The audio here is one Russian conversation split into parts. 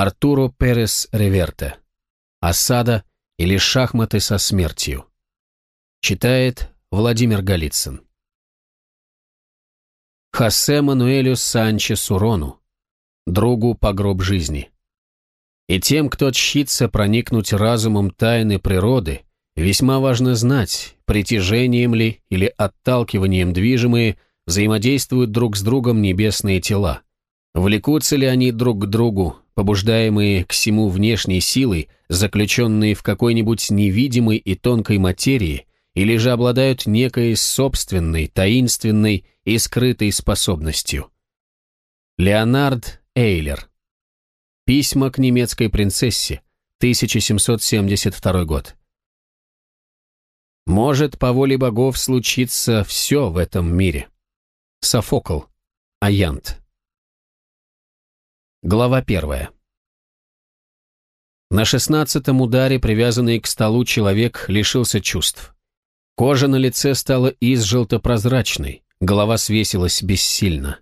Артуро Перес Реверте. Осада или шахматы со смертью. Читает Владимир Голицын. Хосе Мануэлю Санчес Урону, другу по гроб жизни. И тем, кто тщится проникнуть разумом тайны природы, весьма важно знать, притяжением ли или отталкиванием движимые взаимодействуют друг с другом небесные тела. Влекутся ли они друг к другу, побуждаемые к всему внешней силой, заключенные в какой-нибудь невидимой и тонкой материи, или же обладают некой собственной, таинственной и скрытой способностью. Леонард Эйлер. Письма к немецкой принцессе, 1772 год. Может, по воле богов случиться все в этом мире. Софокл. Аянт. Глава первая. На шестнадцатом ударе, привязанный к столу, человек лишился чувств. Кожа на лице стала изжелто-прозрачной, голова свесилась бессильно.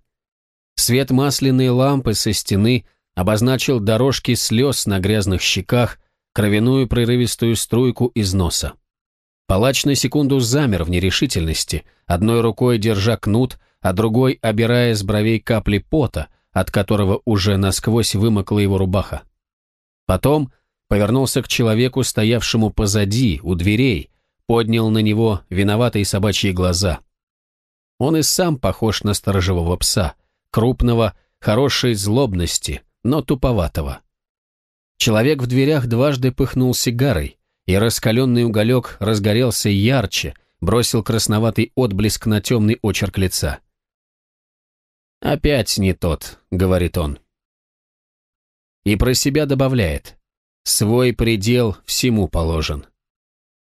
Свет масляной лампы со стены обозначил дорожки слез на грязных щеках, кровяную прерывистую струйку из носа. Палач на секунду замер в нерешительности, одной рукой держа кнут, а другой обирая с бровей капли пота, от которого уже насквозь вымокла его рубаха. Потом повернулся к человеку, стоявшему позади, у дверей, поднял на него виноватые собачьи глаза. Он и сам похож на сторожевого пса, крупного, хорошей злобности, но туповатого. Человек в дверях дважды пыхнул сигарой, и раскаленный уголек разгорелся ярче, бросил красноватый отблеск на темный очерк лица. «Опять не тот», — говорит он. И про себя добавляет. «Свой предел всему положен».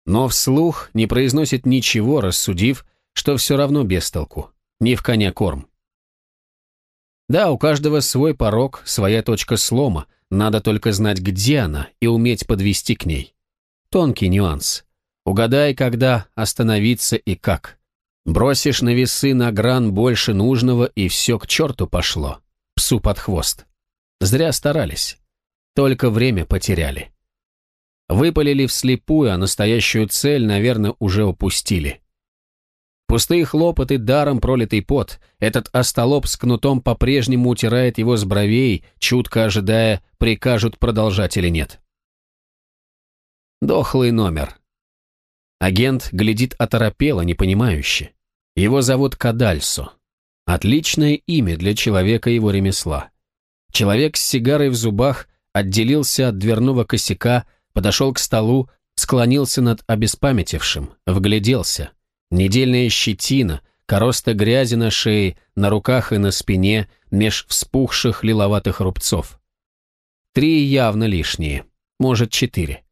Но вслух не произносит ничего, рассудив, что все равно без толку, не в коня корм. Да, у каждого свой порог, своя точка слома, надо только знать, где она, и уметь подвести к ней. Тонкий нюанс. Угадай, когда остановиться и как. Бросишь на весы на гран больше нужного, и все к черту пошло. Псу под хвост. Зря старались. Только время потеряли. Выпалили вслепую, а настоящую цель, наверное, уже упустили. Пустые хлопоты, даром пролитый пот. Этот остолоп с кнутом по-прежнему утирает его с бровей, чутко ожидая, прикажут продолжать или нет. Дохлый номер. Агент глядит оторопело, непонимающе. Его зовут Кадальсо. Отличное имя для человека его ремесла. Человек с сигарой в зубах отделился от дверного косяка, подошел к столу, склонился над обеспамятившим, вгляделся. Недельная щетина, короста грязи на шее, на руках и на спине, меж вспухших лиловатых рубцов. Три явно лишние, может, четыре.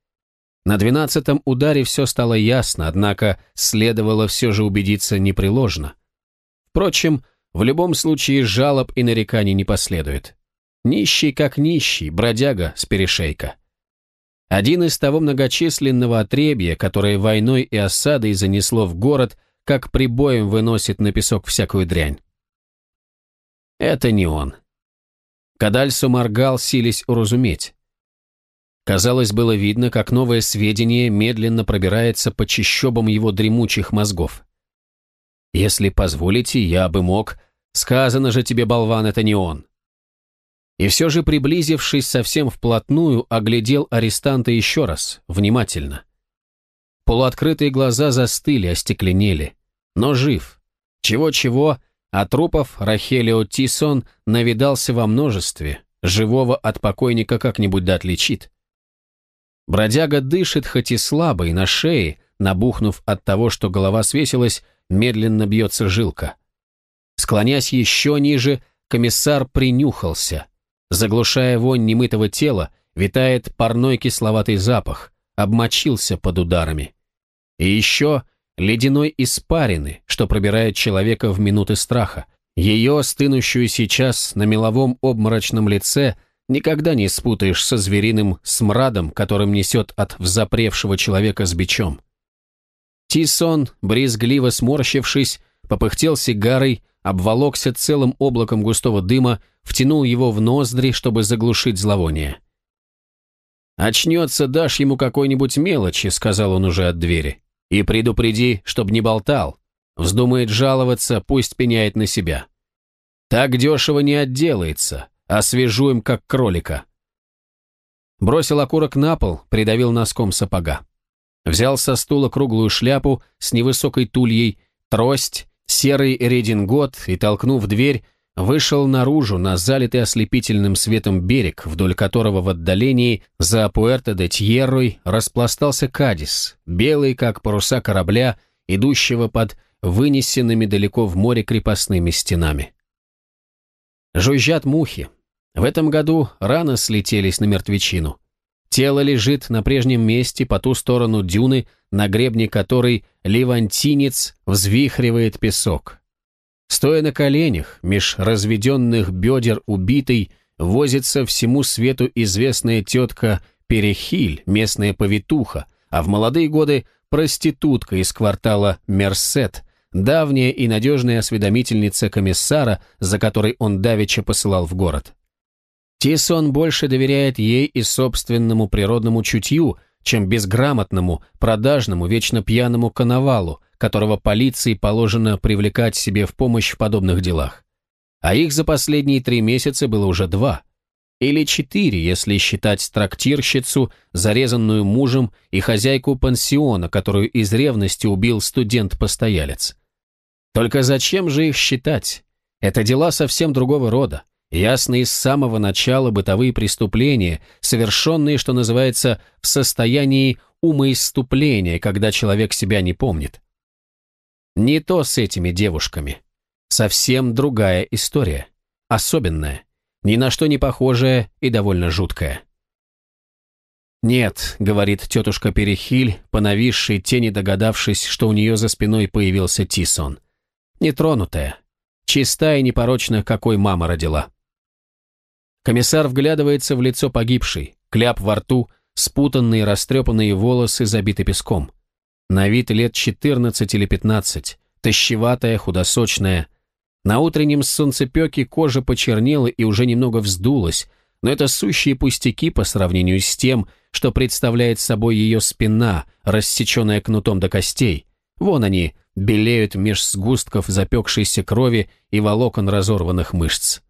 На двенадцатом ударе все стало ясно, однако следовало все же убедиться непреложно. Впрочем, в любом случае жалоб и нареканий не последует. Нищий как нищий, бродяга с перешейка. Один из того многочисленного отребья, которое войной и осадой занесло в город, как прибоем выносит на песок всякую дрянь. Это не он. Кадальсо моргал, сились уразуметь. Казалось, было видно, как новое сведение медленно пробирается по чащобам его дремучих мозгов. «Если позволите, я бы мог...» «Сказано же тебе, болван, это не он!» И все же, приблизившись совсем вплотную, оглядел арестанта еще раз, внимательно. Полуоткрытые глаза застыли, остекленели. Но жив. Чего-чего, а трупов Рахелио Тисон навидался во множестве. Живого от покойника как-нибудь да отличит. Бродяга дышит хоть и слабо, и на шее, набухнув от того, что голова свесилась, медленно бьется жилка. Склонясь еще ниже, комиссар принюхался. Заглушая вонь немытого тела, витает парной кисловатый запах, обмочился под ударами. И еще ледяной испарины, что пробирает человека в минуты страха. Ее, стынущую сейчас на меловом обморочном лице, никогда не спутаешь со звериным смрадом, которым несет от взапревшего человека с бичом. Тисон, брезгливо сморщившись, попыхтел сигарой, обволокся целым облаком густого дыма, втянул его в ноздри, чтобы заглушить зловоние. «Очнется, дашь ему какой-нибудь мелочи», — сказал он уже от двери. «И предупреди, чтоб не болтал. Вздумает жаловаться, пусть пеняет на себя. Так дешево не отделается, освежуем, как кролика». Бросил окурок на пол, придавил носком сапога. Взял со стула круглую шляпу с невысокой тульей, трость, серый редингот и, толкнув дверь, вышел наружу на залитый ослепительным светом берег, вдоль которого в отдалении за Пуэрто-де-Тьеррой распластался Кадис, белый, как паруса корабля, идущего под вынесенными далеко в море крепостными стенами. Жужжат мухи. В этом году рано слетелись на мертвечину. Тело лежит на прежнем месте по ту сторону дюны, на гребне которой ливантинец взвихривает песок. Стоя на коленях, меж разведенных бедер убитой, возится всему свету известная тетка Перехиль, местная повитуха, а в молодые годы проститутка из квартала Мерсет, давняя и надежная осведомительница комиссара, за которой он давеча посылал в город. Тисон больше доверяет ей и собственному природному чутью, чем безграмотному, продажному, вечно пьяному коновалу, которого полиции положено привлекать себе в помощь в подобных делах. А их за последние три месяца было уже два. Или четыре, если считать трактирщицу, зарезанную мужем, и хозяйку пансиона, которую из ревности убил студент-постоялец. Только зачем же их считать? Это дела совсем другого рода. Ясные с самого начала бытовые преступления, совершенные, что называется, в состоянии умоиступления, когда человек себя не помнит. Не то с этими девушками. Совсем другая история. Особенная. Ни на что не похожая и довольно жуткая. «Нет», — говорит тетушка Перехиль, по нависшей тени догадавшись, что у нее за спиной появился Тисон. «Нетронутая. Чистая и непорочная, какой мама родила». Комиссар вглядывается в лицо погибшей, кляп во рту, спутанные растрепанные волосы забиты песком. На вид лет 14 или 15, тощеватая, худосочная. На утреннем солнцепеке кожа почернела и уже немного вздулась, но это сущие пустяки по сравнению с тем, что представляет собой ее спина, рассеченная кнутом до костей. Вон они, белеют меж сгустков запекшейся крови и волокон разорванных мышц.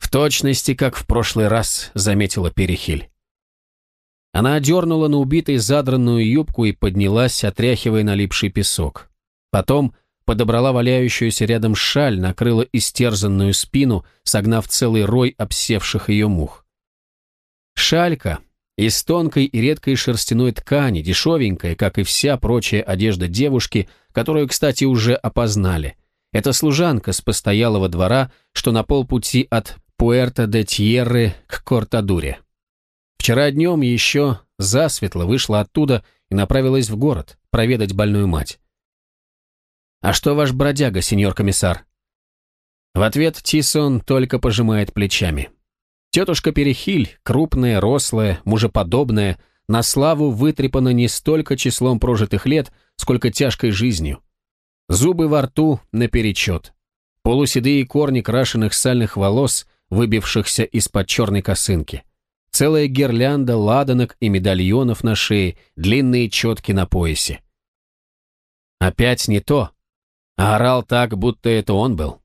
«В точности, как в прошлый раз», — заметила Перехиль. Она одернула на убитой задранную юбку и поднялась, отряхивая налипший песок. Потом подобрала валяющуюся рядом шаль, накрыла истерзанную спину, согнав целый рой обсевших ее мух. Шалька из тонкой и редкой шерстяной ткани, дешевенькая, как и вся прочая одежда девушки, которую, кстати, уже опознали. Это служанка с постоялого двора, что на полпути от Пуэрто-де-Тьерры к Кортадуре. Вчера днем еще засветло вышла оттуда и направилась в город проведать больную мать. «А что ваш бродяга, сеньор комиссар?» В ответ Тисон только пожимает плечами. Тетушка Перехиль, крупная, рослая, мужеподобная, на славу вытрепана не столько числом прожитых лет, сколько тяжкой жизнью. Зубы во рту наперечет. Полуседые корни крашеных сальных волос – выбившихся из-под черной косынки. Целая гирлянда ладанок и медальонов на шее, длинные четки на поясе. Опять не то. А орал так, будто это он был.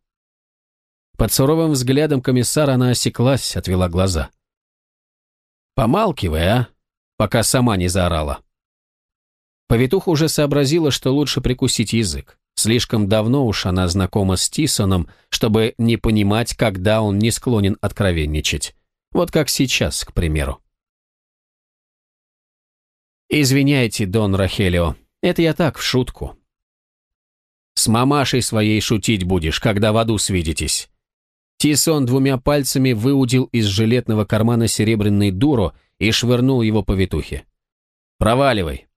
Под суровым взглядом комиссара она осеклась, отвела глаза. «Помалкивай, а, пока сама не заорала». Повитуха уже сообразила, что лучше прикусить язык. Слишком давно уж она знакома с Тисоном, чтобы не понимать, когда он не склонен откровенничать. Вот как сейчас, к примеру. «Извиняйте, Дон Рахелио, это я так, в шутку». «С мамашей своей шутить будешь, когда в аду свидитесь». Тисон двумя пальцами выудил из жилетного кармана серебряный дуро и швырнул его по витухе. «Проваливай,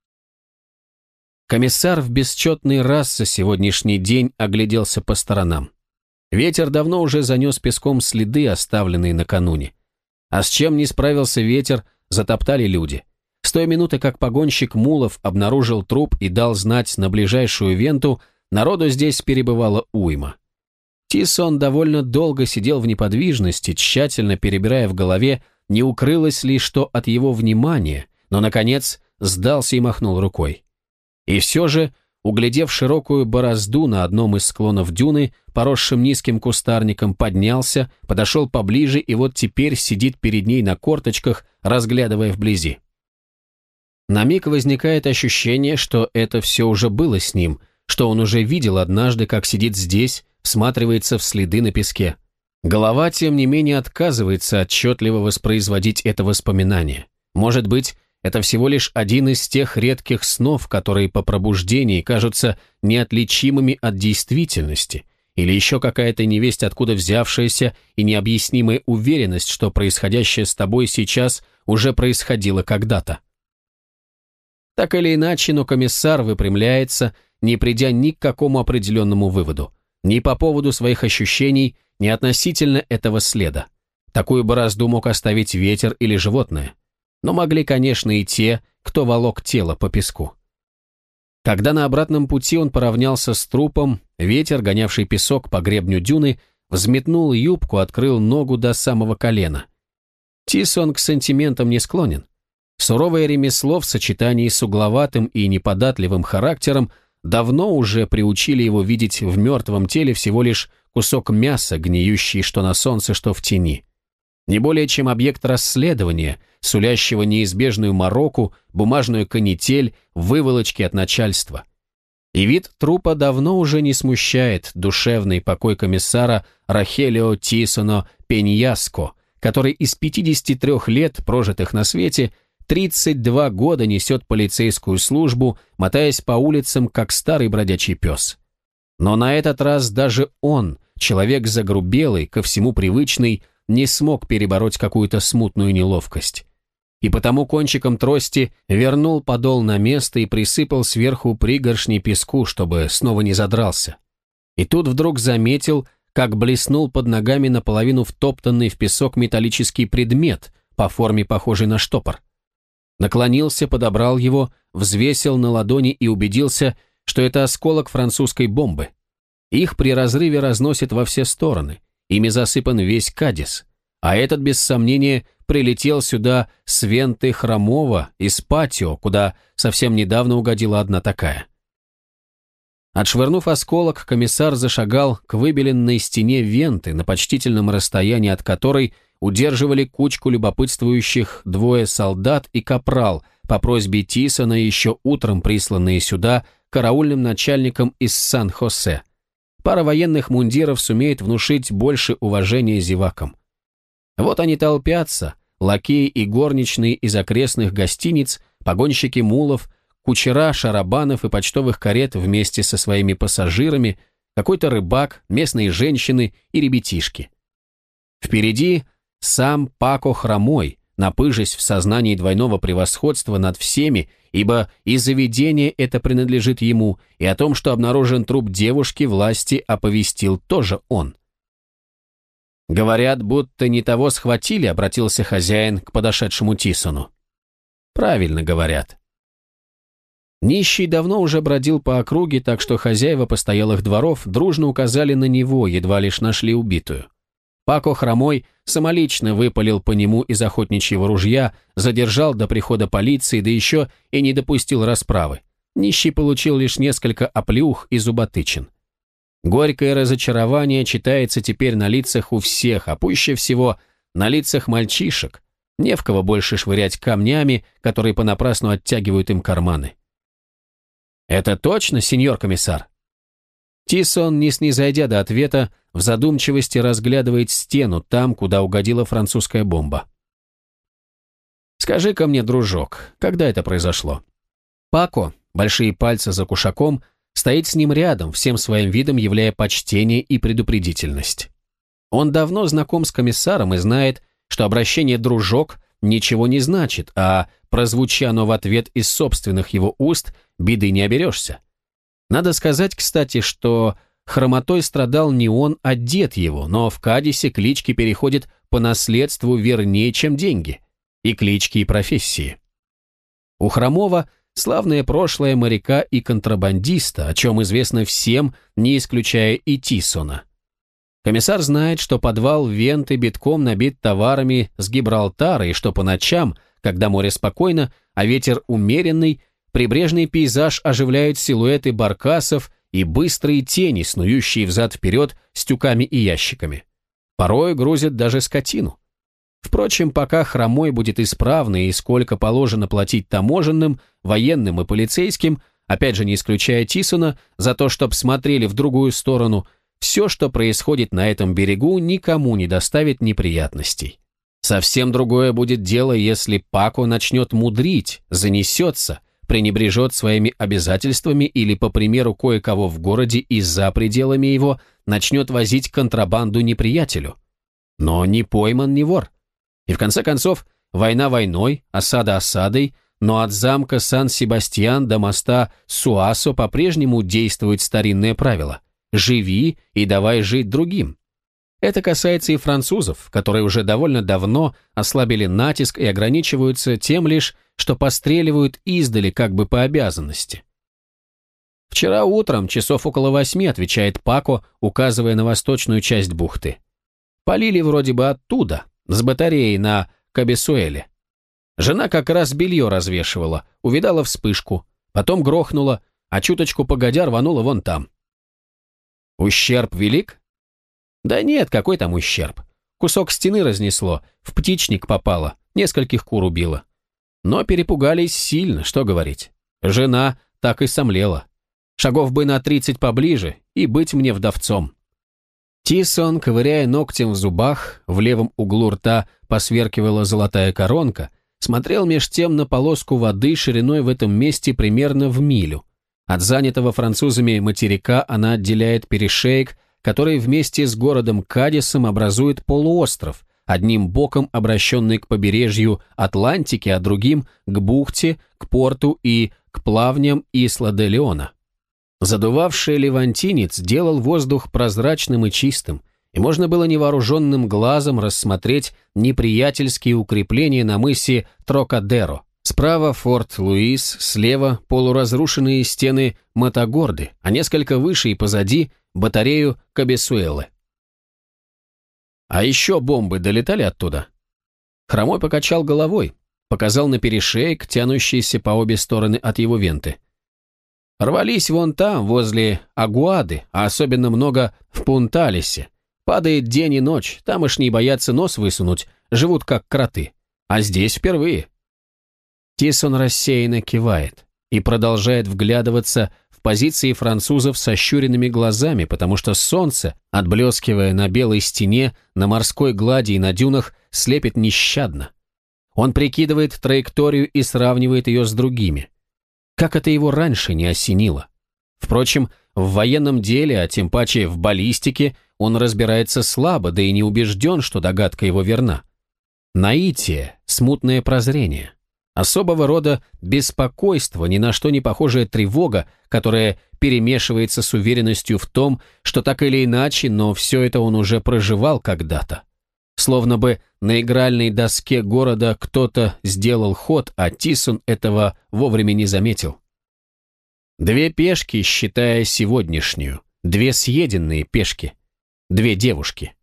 Комиссар в бесчетный раз за сегодняшний день огляделся по сторонам. Ветер давно уже занес песком следы, оставленные накануне. А с чем не справился ветер, затоптали люди. С той минуты, как погонщик Мулов обнаружил труп и дал знать на ближайшую венту, народу здесь перебывало уйма. Тисон довольно долго сидел в неподвижности, тщательно перебирая в голове, не укрылось ли что от его внимания, но, наконец, сдался и махнул рукой. И все же, углядев широкую борозду на одном из склонов дюны, поросшим низким кустарником, поднялся, подошел поближе и вот теперь сидит перед ней на корточках, разглядывая вблизи. На миг возникает ощущение, что это все уже было с ним, что он уже видел однажды, как сидит здесь, всматривается в следы на песке. Голова, тем не менее, отказывается отчетливо воспроизводить это воспоминание. Может быть, это всего лишь один из тех редких снов, которые по пробуждении кажутся неотличимыми от действительности, или еще какая-то невесть откуда взявшаяся и необъяснимая уверенность, что происходящее с тобой сейчас уже происходило когда-то. Так или иначе, но комиссар выпрямляется, не придя ни к какому определенному выводу, ни по поводу своих ощущений, ни относительно этого следа. Такую борозду мог оставить ветер или животное но могли, конечно, и те, кто волок тело по песку. Когда на обратном пути он поравнялся с трупом, ветер, гонявший песок по гребню дюны, взметнул юбку, открыл ногу до самого колена. Тисон к сантиментам не склонен. Суровое ремесло в сочетании с угловатым и неподатливым характером давно уже приучили его видеть в мертвом теле всего лишь кусок мяса, гниющий что на солнце, что в тени не более чем объект расследования, сулящего неизбежную мороку, бумажную канитель, выволочки от начальства. И вид трупа давно уже не смущает душевный покой комиссара Рахелио Тисоно Пеньяско, который из 53 лет, прожитых на свете, 32 года несет полицейскую службу, мотаясь по улицам, как старый бродячий пес. Но на этот раз даже он, человек загрубелый, ко всему привычный, не смог перебороть какую-то смутную неловкость. И потому кончиком трости вернул подол на место и присыпал сверху пригоршни песку, чтобы снова не задрался. И тут вдруг заметил, как блеснул под ногами наполовину втоптанный в песок металлический предмет, по форме похожий на штопор. Наклонился, подобрал его, взвесил на ладони и убедился, что это осколок французской бомбы. Их при разрыве разносит во все стороны – Ими засыпан весь Кадис. А этот, без сомнения, прилетел сюда с Венты Хромова из Патио, куда совсем недавно угодила одна такая. Отшвырнув осколок, комиссар зашагал к выбеленной стене Венты, на почтительном расстоянии от которой удерживали кучку любопытствующих двое солдат и капрал, по просьбе Тисона еще утром присланные сюда караульным начальником из Сан-Хосе. Пара военных мундиров сумеет внушить больше уважения зевакам. Вот они толпятся, лакеи и горничные из окрестных гостиниц, погонщики мулов, кучера, шарабанов и почтовых карет вместе со своими пассажирами, какой-то рыбак, местные женщины и ребятишки. Впереди сам Пако Хромой, напыжась в сознании двойного превосходства над всеми, ибо и заведение это принадлежит ему, и о том, что обнаружен труп девушки, власти оповестил тоже он. «Говорят, будто не того схватили», — обратился хозяин к подошедшему Тисону. «Правильно говорят». Нищий давно уже бродил по округе, так что хозяева постоялых дворов дружно указали на него, едва лишь нашли убитую. Пако Хромой самолично выпалил по нему из охотничьего ружья, задержал до прихода полиции, да еще и не допустил расправы. Нищий получил лишь несколько оплеух и зуботычин. Горькое разочарование читается теперь на лицах у всех, а пуще всего на лицах мальчишек. Не в кого больше швырять камнями, которые понапрасну оттягивают им карманы. «Это точно, сеньор комиссар?» Тисон, не снизойдя до ответа, в задумчивости разглядывает стену там, куда угодила французская бомба. «Скажи-ка мне, дружок, когда это произошло?» Пако, большие пальцы за кушаком, стоит с ним рядом, всем своим видом являя почтение и предупредительность. Он давно знаком с комиссаром и знает, что обращение «дружок» ничего не значит, а, прозвуча оно в ответ из собственных его уст, беды не оберешься. Надо сказать, кстати, что хромотой страдал не он, а дед его, но в Кадисе клички переходят по наследству вернее, чем деньги. И клички, и профессии. У Хромова славное прошлое моряка и контрабандиста, о чем известно всем, не исключая и Тисона. Комиссар знает, что подвал Венты битком набит товарами с Гибралтара и что по ночам, когда море спокойно, а ветер умеренный, прибрежный пейзаж оживляют силуэты баркасов и быстрые тени, снующие взад-вперед с тюками и ящиками. Порой грузят даже скотину. Впрочем, пока хромой будет исправный и сколько положено платить таможенным, военным и полицейским, опять же не исключая Тисона, за то, чтоб смотрели в другую сторону, все, что происходит на этом берегу, никому не доставит неприятностей. Совсем другое будет дело, если Пако начнет мудрить, занесется, пренебрежет своими обязательствами или, по примеру кое-кого в городе и за пределами его, начнет возить контрабанду неприятелю. Но ни пойман, ни вор. И в конце концов, война войной, осада осадой, но от замка Сан-Себастьян до моста Суасо по-прежнему действует старинное правило «живи и давай жить другим». Это касается и французов, которые уже довольно давно ослабили натиск и ограничиваются тем лишь, что постреливают издали как бы по обязанности. Вчера утром, часов около восьми, отвечает Пако, указывая на восточную часть бухты. Полили вроде бы оттуда, с батареей на Кабесуэле. Жена как раз белье развешивала, увидала вспышку, потом грохнула, а чуточку погодя рванула вон там. Ущерб велик? Да нет, какой там ущерб. Кусок стены разнесло, в птичник попало, нескольких кур убило. Но перепугались сильно, что говорить. Жена так и сомлела. Шагов бы на тридцать поближе и быть мне вдовцом. Тисон, ковыряя ногтем в зубах, в левом углу рта посверкивала золотая коронка, смотрел меж тем на полоску воды шириной в этом месте примерно в милю. От занятого французами материка она отделяет перешеек, который вместе с городом Кадисом образует полуостров, одним боком обращенный к побережью Атлантики, а другим к бухте, к порту и к плавням Исла-де-Леона. Задувавший левантинец делал воздух прозрачным и чистым, и можно было невооруженным глазом рассмотреть неприятельские укрепления на мысе Трокадеро. Справа форт Луис, слева полуразрушенные стены Матагорды, а несколько выше и позади батарею Кабесуэлы. А еще бомбы долетали оттуда? Хромой покачал головой, показал на перешеек, тянущийся по обе стороны от его венты. Рвались вон там, возле Агуады, а особенно много в Пунталисе. Падает день и ночь, тамошние боятся нос высунуть, живут как кроты. А здесь впервые. Тисон рассеянно кивает и продолжает вглядываться позиции французов с ощуренными глазами, потому что солнце, отблескивая на белой стене, на морской глади и на дюнах, слепит нещадно. Он прикидывает траекторию и сравнивает ее с другими. Как это его раньше не осенило? Впрочем, в военном деле, а тем паче в баллистике, он разбирается слабо, да и не убежден, что догадка его верна. Наитие, смутное прозрение. Особого рода беспокойство, ни на что не похожая тревога, которая перемешивается с уверенностью в том, что так или иначе, но все это он уже проживал когда-то. Словно бы на игральной доске города кто-то сделал ход, а Тисон этого вовремя не заметил. Две пешки, считая сегодняшнюю, две съеденные пешки, две девушки.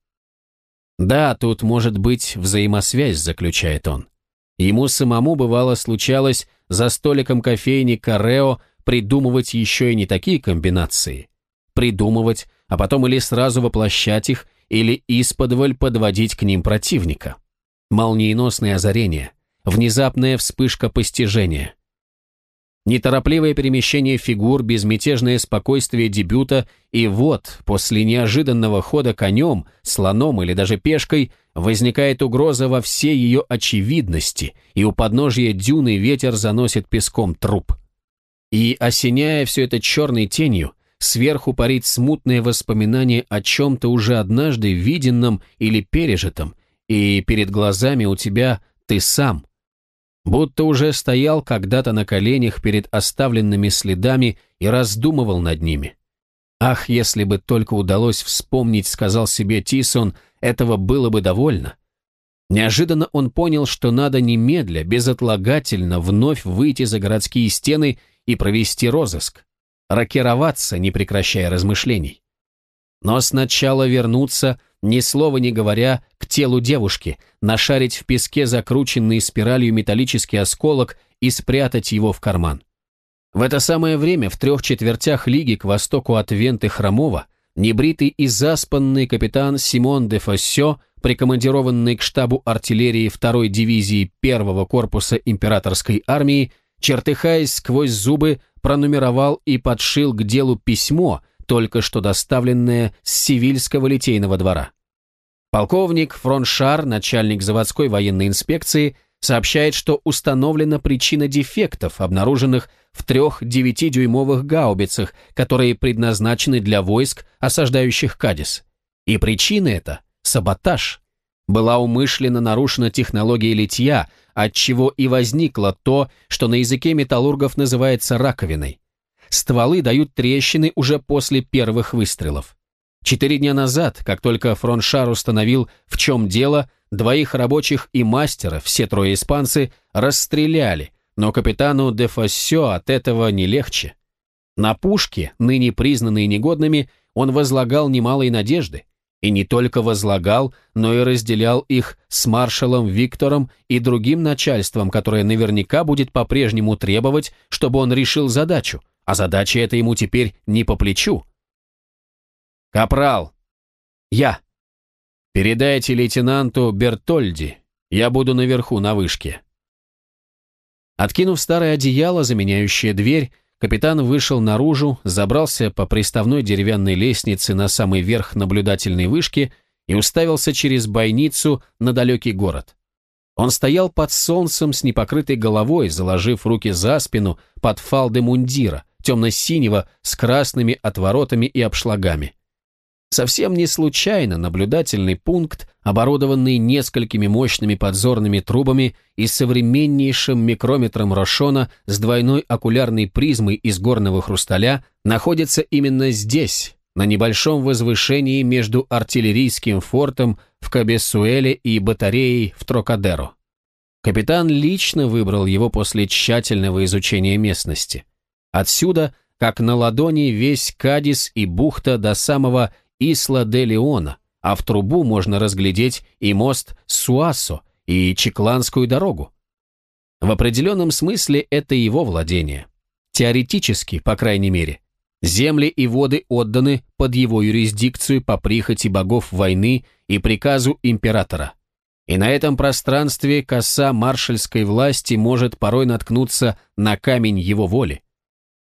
Да, тут может быть взаимосвязь, заключает он. Ему самому бывало случалось за столиком кофейни Карео придумывать еще и не такие комбинации. Придумывать, а потом или сразу воплощать их, или исподволь подводить к ним противника. Молниеносное озарение, внезапная вспышка постижения. Неторопливое перемещение фигур, безмятежное спокойствие дебюта, и вот, после неожиданного хода конем, слоном или даже пешкой, возникает угроза во всей ее очевидности, и у подножия дюны ветер заносит песком труп. И, осеняя все это черной тенью, сверху парит смутное воспоминание о чем-то уже однажды виденном или пережитом, и перед глазами у тебя ты сам. Будто уже стоял когда-то на коленях перед оставленными следами и раздумывал над ними. Ах, если бы только удалось вспомнить, сказал себе Тисон, этого было бы довольно. Неожиданно он понял, что надо немедля, безотлагательно вновь выйти за городские стены и провести розыск, рокироваться, не прекращая размышлений. Но сначала вернуться, ни слова не говоря, к телу девушки, нашарить в песке закрученный спиралью металлический осколок и спрятать его в карман. В это самое время в трех четвертях лиги к востоку от Венты Хромова небритый и заспанный капитан Симон де Фоссё, прикомандированный к штабу артиллерии второй дивизии первого корпуса императорской армии, чертыхаясь сквозь зубы, пронумеровал и подшил к делу письмо, только что доставленное с Сивильского литейного двора. Полковник Фроншар, начальник заводской военной инспекции, сообщает, что установлена причина дефектов, обнаруженных в трех 9-дюймовых гаубицах, которые предназначены для войск, осаждающих Кадис. И причина эта – саботаж. Была умышленно нарушена технология литья, отчего и возникло то, что на языке металлургов называется раковиной. Стволы дают трещины уже после первых выстрелов. Четыре дня назад, как только Фроншар установил, в чем дело, двоих рабочих и мастера, все трое испанцы, расстреляли, но капитану де Фоссё от этого не легче. На пушки, ныне признанные негодными, он возлагал немалые надежды, и не только возлагал, но и разделял их с маршалом Виктором и другим начальством, которое наверняка будет по-прежнему требовать, чтобы он решил задачу, а задача эта ему теперь не по плечу. «Капрал!» «Я!» «Передайте лейтенанту Бертольди, я буду наверху на вышке». Откинув старое одеяло, заменяющее дверь, капитан вышел наружу, забрался по приставной деревянной лестнице на самый верх наблюдательной вышки и уставился через бойницу на далекий город. Он стоял под солнцем с непокрытой головой, заложив руки за спину под фалды мундира, темно-синего, с красными отворотами и обшлагами. Совсем не случайно наблюдательный пункт, оборудованный несколькими мощными подзорными трубами и современнейшим микрометром Рошона с двойной окулярной призмой из горного хрусталя, находится именно здесь, на небольшом возвышении между артиллерийским фортом в Кабесуэле и батареей в Трокадеро. Капитан лично выбрал его после тщательного изучения местности. Отсюда, как на ладони, весь Кадис и бухта до самого Исла-де-Леона, а в трубу можно разглядеть и мост Суасо, и Чекланскую дорогу. В определенном смысле это его владение. Теоретически, по крайней мере. Земли и воды отданы под его юрисдикцию по прихоти богов войны и приказу императора. И на этом пространстве коса маршальской власти может порой наткнуться на камень его воли.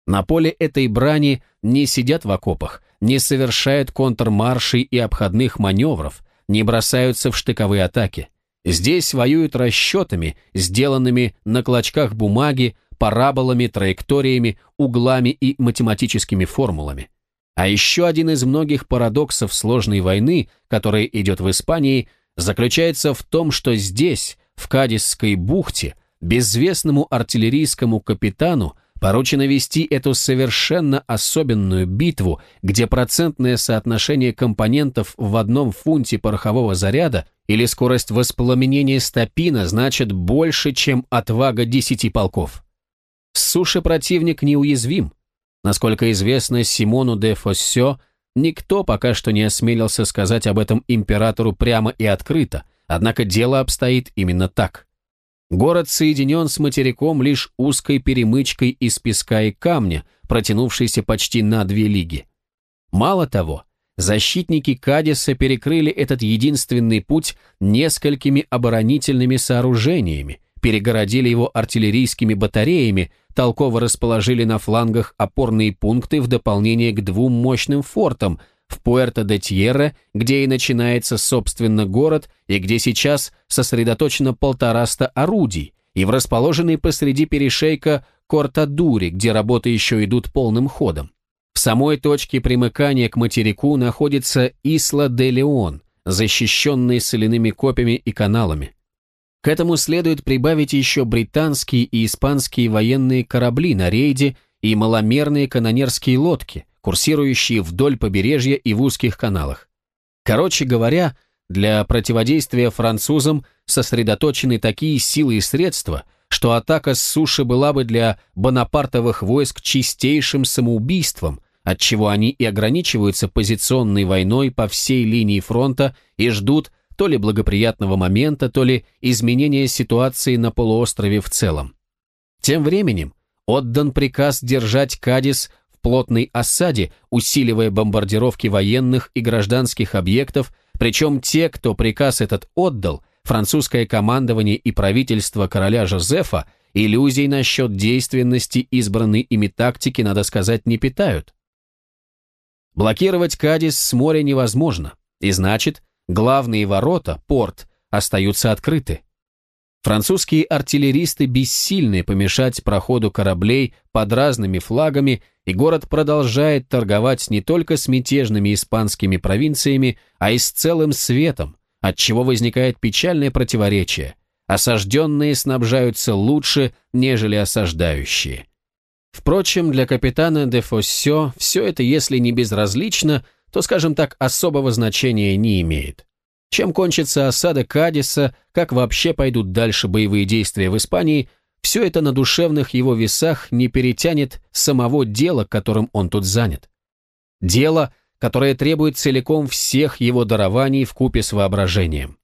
На поле этой брани не сидят в окопах, не совершают контрмаршей и обходных маневров, не бросаются в штыковые атаки. Здесь воюют расчетами, сделанными на клочках бумаги, параболами, траекториями, углами и математическими формулами. А еще один из многих парадоксов сложной войны, которая идет в Испании, заключается в том, что здесь, в Кадисской бухте, безвестному артиллерийскому капитану Поручено вести эту совершенно особенную битву, где процентное соотношение компонентов в одном фунте порохового заряда или скорость воспламенения стопина значит больше, чем отвага десяти полков. С суши противник неуязвим. Насколько известно Симону де Фоссё, никто пока что не осмелился сказать об этом императору прямо и открыто, однако дело обстоит именно так. Город соединен с материком лишь узкой перемычкой из песка и камня, протянувшейся почти на две лиги. Мало того, защитники Кадиса перекрыли этот единственный путь несколькими оборонительными сооружениями, перегородили его артиллерийскими батареями, толково расположили на флангах опорные пункты в дополнение к двум мощным фортам – в Пуэрто-де-Тьерре, где и начинается, собственно, город, и где сейчас сосредоточено полтораста орудий, и в расположенной посреди перешейка Кортадури, где работы еще идут полным ходом. В самой точке примыкания к материку находится Исла-де-Леон, защищенный соляными копьями и каналами. К этому следует прибавить еще британские и испанские военные корабли на рейде и маломерные канонерские лодки – курсирующие вдоль побережья и в узких каналах. Короче говоря, для противодействия французам сосредоточены такие силы и средства, что атака с суши была бы для бонапартовых войск чистейшим самоубийством, отчего они и ограничиваются позиционной войной по всей линии фронта и ждут то ли благоприятного момента, то ли изменения ситуации на полуострове в целом. Тем временем отдан приказ держать Кадис плотной осаде, усиливая бомбардировки военных и гражданских объектов, причем те, кто приказ этот отдал, французское командование и правительство короля Жозефа, иллюзий насчет действенности избранной ими тактики, надо сказать, не питают. Блокировать Кадис с моря невозможно, и значит, главные ворота, порт, остаются открыты. Французские артиллеристы бессильны помешать проходу кораблей под разными флагами, и город продолжает торговать не только с мятежными испанскими провинциями, а и с целым светом, от чего возникает печальное противоречие. Осажденные снабжаются лучше, нежели осаждающие. Впрочем, для капитана де Фоссё все это, если не безразлично, то, скажем так, особого значения не имеет. Чем кончится осада Кадиса, как вообще пойдут дальше боевые действия в Испании, все это на душевных его весах не перетянет самого дела, которым он тут занят. Дело, которое требует целиком всех его дарований в купе с воображением.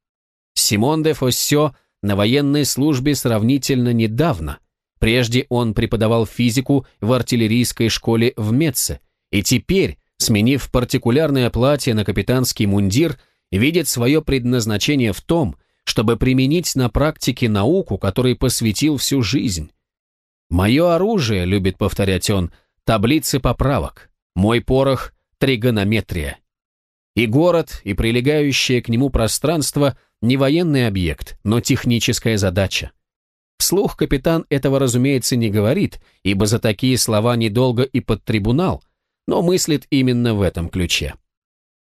Симон де Фоссё на военной службе сравнительно недавно. Прежде он преподавал физику в артиллерийской школе в Меце, и теперь, сменив партикулярное платье на капитанский мундир, видит свое предназначение в том, чтобы применить на практике науку, которой посвятил всю жизнь. «Мое оружие», — любит повторять он, — «таблицы поправок. Мой порох — тригонометрия». И город, и прилегающее к нему пространство — не военный объект, но техническая задача. Вслух капитан этого, разумеется, не говорит, ибо за такие слова недолго и под трибунал, но мыслит именно в этом ключе.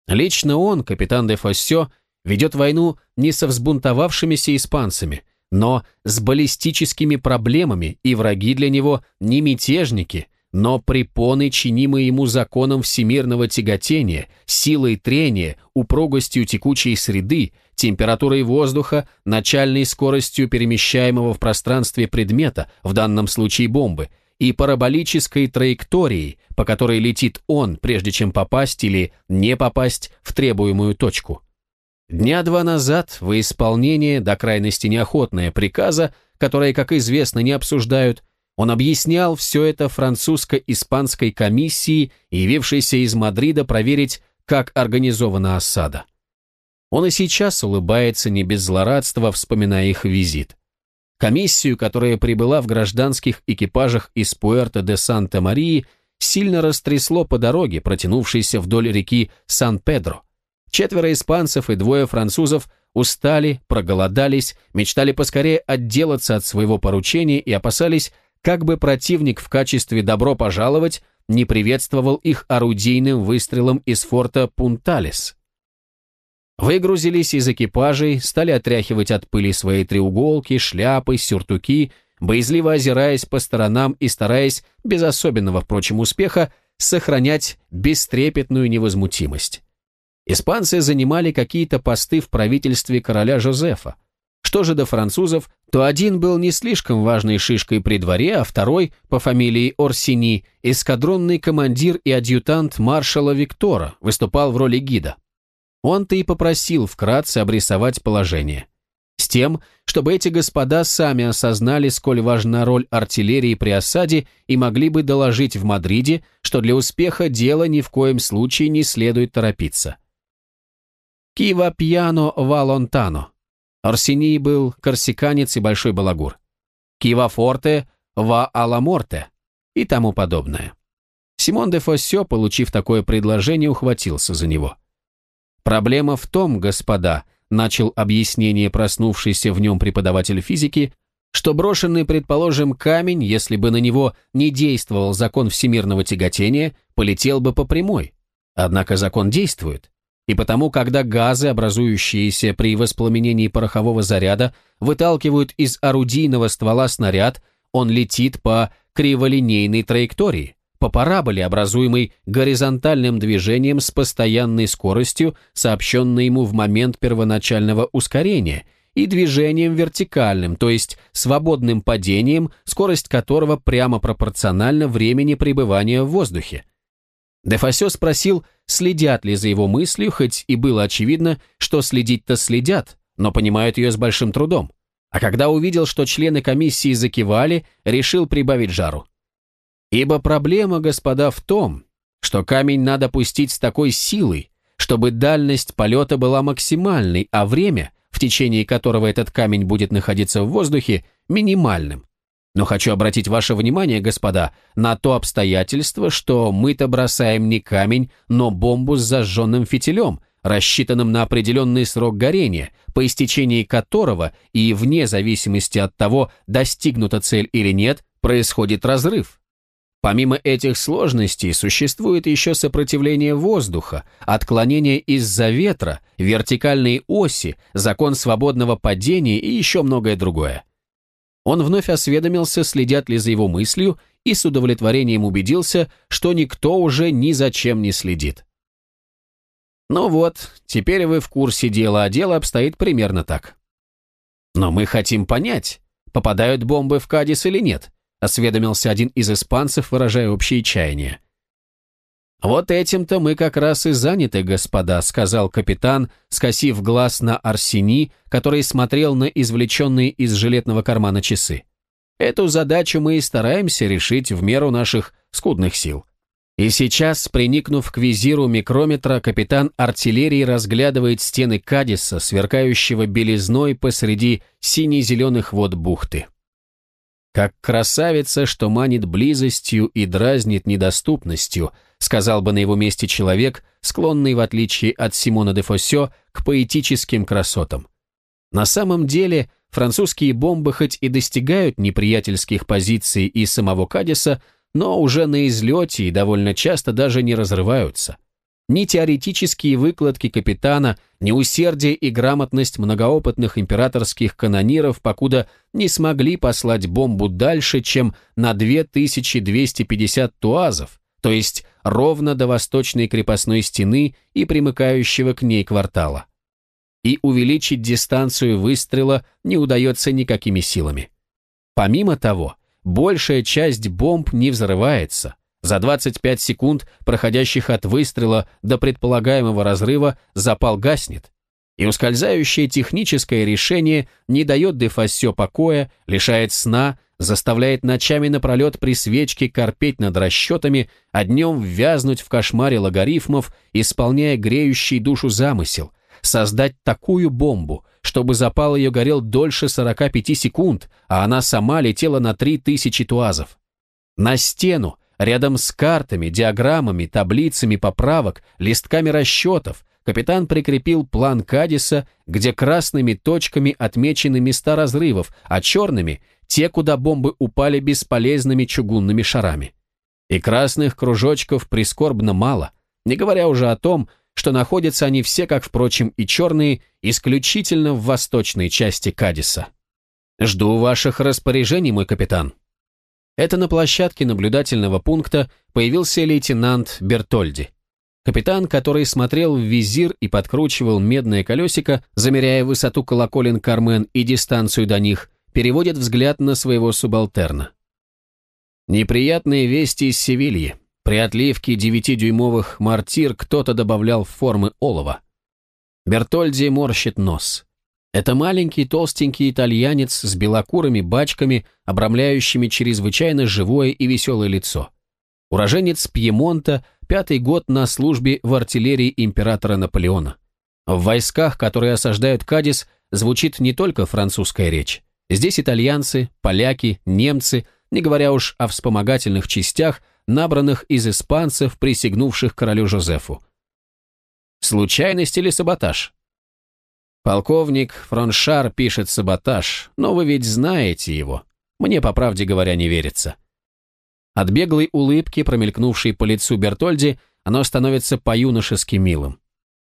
Лично он, капитан де Фоссё, ведет войну не со взбунтовавшимися испанцами, но с баллистическими проблемами, и враги для него не мятежники, но препоны, чинимые ему законом всемирного тяготения, силой трения, упругостью текучей среды, температурой воздуха, начальной скоростью перемещаемого в пространстве предмета, в данном случае бомбы, и параболической траекторией, по которой летит он, прежде чем попасть или не попасть в требуемую точку. Дня два назад, во исполнение до крайности неохотное приказа, которое, как известно, не обсуждают, он объяснял все это французско-испанской комиссии, явившейся из Мадрида проверить, как организована осада. Он и сейчас улыбается не без злорадства, вспоминая их визит. Комиссию, которая прибыла в гражданских экипажах из Пуэрто де Санта-Марии, сильно растрясло по дороге, протянувшейся вдоль реки Сан-Педро. Четверо испанцев и двое французов устали, проголодались, мечтали поскорее отделаться от своего поручения и опасались, как бы противник в качестве «добро пожаловать» не приветствовал их орудийным выстрелом из форта Пунталес. Выгрузились из экипажей, стали отряхивать от пыли свои треуголки, шляпы, сюртуки, боязливо озираясь по сторонам и стараясь, без особенного, впрочем, успеха, сохранять бестрепетную невозмутимость. Испанцы занимали какие-то посты в правительстве короля Жозефа. Что же до французов, то один был не слишком важной шишкой при дворе, а второй, по фамилии Орсини, эскадронный командир и адъютант маршала Виктора, выступал в роли гида. Он-то и попросил вкратце обрисовать положение. С тем, чтобы эти господа сами осознали, сколь важна роль артиллерии при осаде и могли бы доложить в Мадриде, что для успеха дела ни в коем случае не следует торопиться. Кива пьяно валонтано. Арсений был корсиканец и большой балагур. Кива форте ва аламорте и тому подобное. Симон де Фоссё, получив такое предложение, ухватился за него. Проблема в том, господа, начал объяснение проснувшийся в нем преподаватель физики, что брошенный, предположим, камень, если бы на него не действовал закон всемирного тяготения, полетел бы по прямой. Однако закон действует. И потому, когда газы, образующиеся при воспламенении порохового заряда, выталкивают из орудийного ствола снаряд, он летит по криволинейной траектории, по параболе, образуемой горизонтальным движением с постоянной скоростью, сообщенной ему в момент первоначального ускорения, и движением вертикальным, то есть свободным падением, скорость которого прямо пропорциональна времени пребывания в воздухе. Дефасё спросил, следят ли за его мыслью, хоть и было очевидно, что следить-то следят, но понимают ее с большим трудом. А когда увидел, что члены комиссии закивали, решил прибавить жару. Ибо проблема, господа, в том, что камень надо пустить с такой силой, чтобы дальность полета была максимальной, а время, в течение которого этот камень будет находиться в воздухе, минимальным. Но хочу обратить ваше внимание, господа, на то обстоятельство, что мы-то бросаем не камень, но бомбу с зажженным фитилем, рассчитанным на определенный срок горения, по истечении которого и вне зависимости от того, достигнута цель или нет, происходит разрыв. Помимо этих сложностей существует еще сопротивление воздуха, отклонение из-за ветра, вертикальные оси, закон свободного падения и еще многое другое. Он вновь осведомился, следят ли за его мыслью, и с удовлетворением убедился, что никто уже ни за чем не следит. Ну вот, теперь вы в курсе дела, а дело обстоит примерно так. Но мы хотим понять, попадают бомбы в Кадис или нет осведомился один из испанцев, выражая общее чаяние. «Вот этим-то мы как раз и заняты, господа», — сказал капитан, скосив глаз на Арсени, который смотрел на извлеченные из жилетного кармана часы. «Эту задачу мы и стараемся решить в меру наших скудных сил». И сейчас, приникнув к визиру микрометра, капитан артиллерии разглядывает стены Кадиса, сверкающего белизной посреди сине-зеленых вод бухты. «Как красавица, что манит близостью и дразнит недоступностью», сказал бы на его месте человек, склонный, в отличие от Симона де Фоссё, к поэтическим красотам. На самом деле, французские бомбы хоть и достигают неприятельских позиций и самого Кадиса, но уже на излете и довольно часто даже не разрываются. Ни теоретические выкладки капитана, ни усердие и грамотность многоопытных императорских канониров покуда не смогли послать бомбу дальше, чем на 2250 туазов, то есть ровно до восточной крепостной стены и примыкающего к ней квартала. И увеличить дистанцию выстрела не удается никакими силами. Помимо того, большая часть бомб не взрывается – за 25 секунд, проходящих от выстрела до предполагаемого разрыва, запал гаснет. И ускользающее техническое решение не дает Дефассё покоя, лишает сна, заставляет ночами напролет при свечке корпеть над расчетами, а днем ввязнуть в кошмаре логарифмов, исполняя греющий душу замысел, создать такую бомбу, чтобы запал ее горел дольше 45 секунд, а она сама летела на 3000 туазов. На стену, Рядом с картами, диаграммами, таблицами поправок, листками расчетов капитан прикрепил план Кадиса, где красными точками отмечены места разрывов, а черными – те, куда бомбы упали бесполезными чугунными шарами. И красных кружочков прискорбно мало, не говоря уже о том, что находятся они все, как, впрочем, и черные, исключительно в восточной части Кадиса. «Жду ваших распоряжений, мой капитан», это на площадке наблюдательного пункта появился лейтенант Бертольди. Капитан, который смотрел в визир и подкручивал медное колесико, замеряя высоту колоколен Кармен и дистанцию до них, переводит взгляд на своего субалтерна. Неприятные вести из Севильи. При отливке девятидюймовых мортир кто-то добавлял формы олова. Бертольди морщит нос. Это маленький толстенький итальянец с белокурыми бачками, обрамляющими чрезвычайно живое и веселое лицо. Уроженец Пьемонта, пятый год на службе в артиллерии императора Наполеона. В войсках, которые осаждают Кадис, звучит не только французская речь. Здесь итальянцы, поляки, немцы, не говоря уж о вспомогательных частях, набранных из испанцев, присягнувших королю Жозефу. Случайность или саботаж? Полковник Фроншар пишет саботаж, но вы ведь знаете его. Мне, по правде говоря, не верится. От беглой улыбки, промелькнувшей по лицу Бертольди, оно становится по-юношески милым.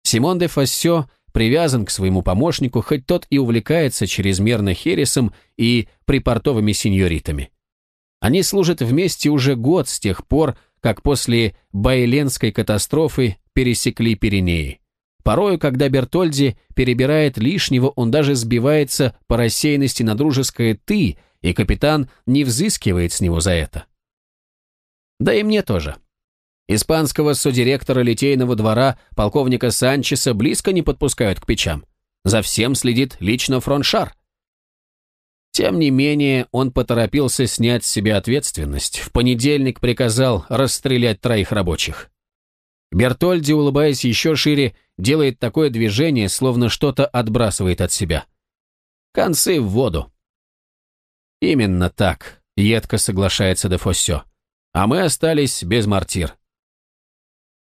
Симон де Фассё привязан к своему помощнику, хоть тот и увлекается чрезмерно хересом и припортовыми сеньоритами. Они служат вместе уже год с тех пор, как после Байленской катастрофы пересекли Пиренеи. Порою, когда Бертольди перебирает лишнего, он даже сбивается по рассеянности на дружеское «ты», и капитан не взыскивает с него за это. Да и мне тоже. Испанского содиректора литейного двора полковника Санчеса близко не подпускают к печам. За всем следит лично Фроншар. Тем не менее, он поторопился снять с себя ответственность. В понедельник приказал расстрелять троих рабочих. Бертольди, улыбаясь еще шире, делает такое движение, словно что-то отбрасывает от себя. Концы в воду. Именно так, едко соглашается де Фоссё. А мы остались без мортир.